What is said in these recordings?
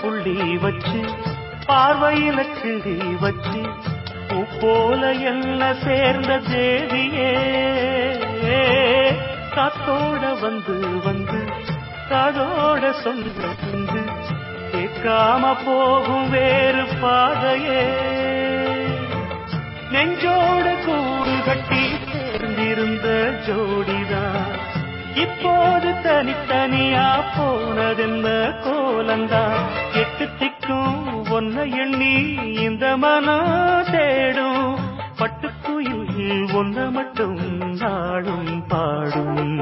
புள்ளி வச்சு பார்வையில கிளி வச்சு பூ போல என்ன சேர்ந்த தேவியே. காத்தோட வந்து வந்து காதோட சொந்த வந்து கேட்காம போகும் வேறு பாதையே. நெஞ்சோட கூடு கட்டி சேர்ந்திருந்த ஜோடிதான் இப்போது தனித்தனியா போனதென்ன கோலந்தான் மனம் தேடும். பட்டுக்குயில் ஒன்று மட்டும் நாடும் பாடும்.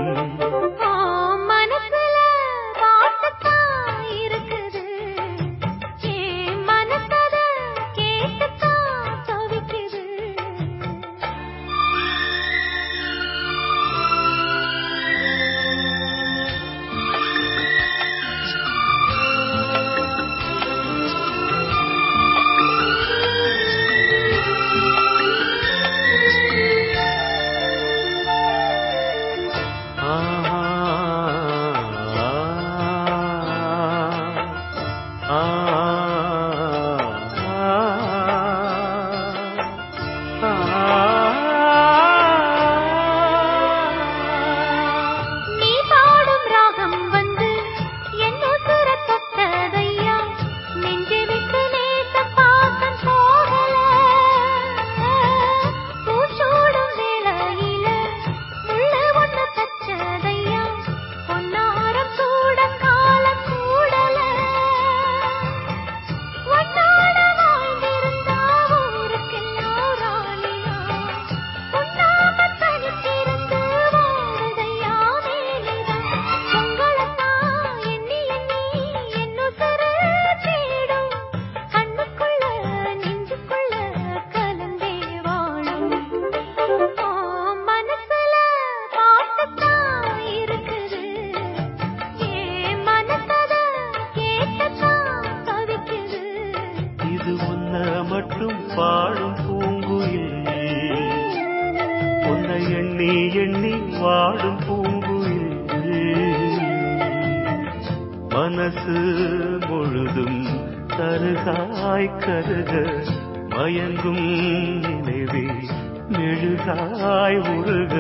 மனசு முழுதும் தருகாய் கருக மயங்கும் நினைவே மெழுகாய் உருக.